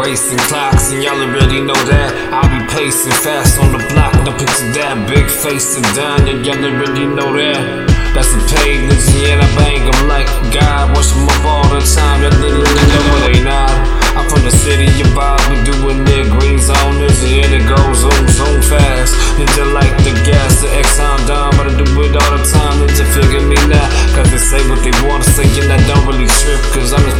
racing clocks, and y'all already know that. I'll be pacing fast on the block. No picture that big face and done, and y'all already know that. That's the paid yeah, I bang them like God. Watch them up all the time, y'all didn't know they not. I'm from the city of Bob, we doing it. Green zone is and it goes zoom, zoom fast. Ninja like the gas, the Exxon done, but I do it all the time. Ninja figure me now, cause they say what they wanna say, and I don't really trip, cause I'm just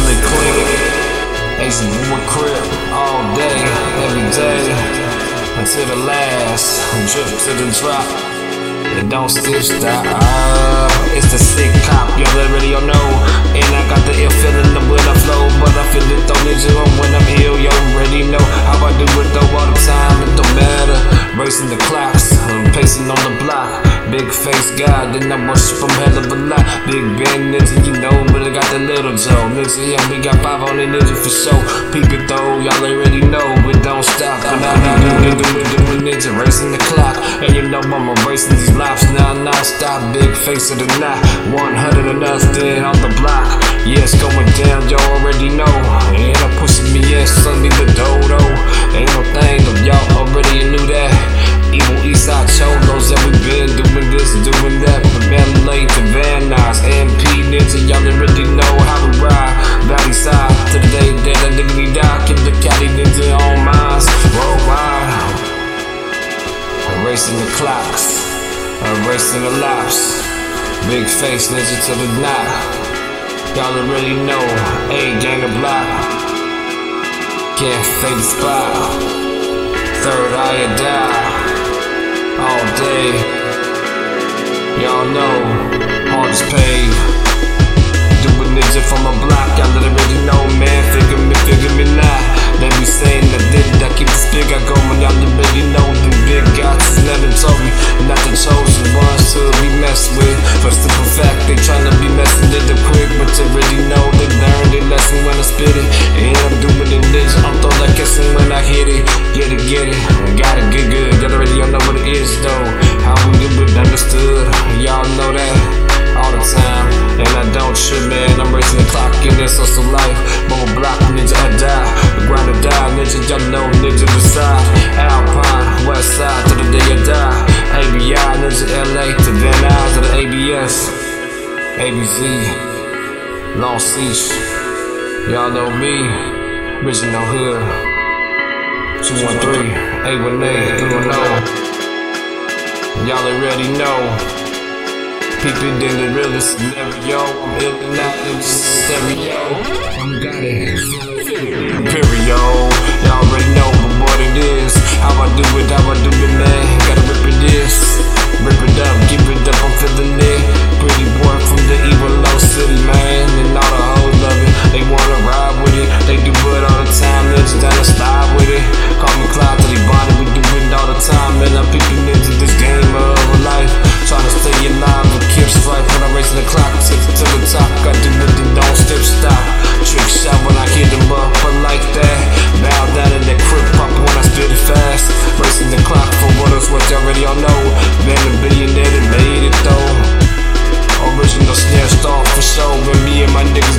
and they clean. Ace one crib all day, every day, until the last drip to the drop. It don't still stop. it's the sick cop, y'all already know. And I got the ill feeling when I flow, but I feel it though, nigga. When I'm ill, you already know how I do it though all the time. It don't matter. Racing the clocks, I'm pacing on the block. Big face God, then I worship from hell of a lot. Big Ben nigga, you know, I got the little Joe. Nigga, yeah, we got five on the ninja for sure. Peep it though, y'all already know, it don't stop. And I do, do, do, do, ninja, racing the clock. And you know I'm racing these laps now, non stop. Big face of the night, 100 and us, then on the block. Yeah, going down, y'all already know. And I'm pushing me, yeah, me the the on mines, worldwide. I'm the clocks, I'm the laps. Big face Ninja to the knot. Y'all already know, A gang the block. Can't fade the spot. Third eye die all day. Y'all know, they tryna be messing it up quick, but you already know they learned their lesson when I spit it. And I'm doing it ninja, I'm throw like kissing when I hit it. Get it, get it, got it, get good. Y'all already y'all know what it is though. How we do it understood. Y'all know that all the time. And I don't trip, man. I'm racing the clock in this hustle life. More block, ninja, I die. The grind or die, ninja, y'all know, ninja, decide. Alpine, west side, to the day I die. ABI, ninja, LA, to Van Nuys, to the ABS. ABC, Long Beach. Y'all know me, original hood. 213, 818, 310. Y'all already know. People in the realest scenario. I'm ill and out in stereo. I'm got it. Imperio. Y'all already know what it is. How I do what you already all know. Man, a billionaire that made it though. Original snare star for sure. When me and my niggas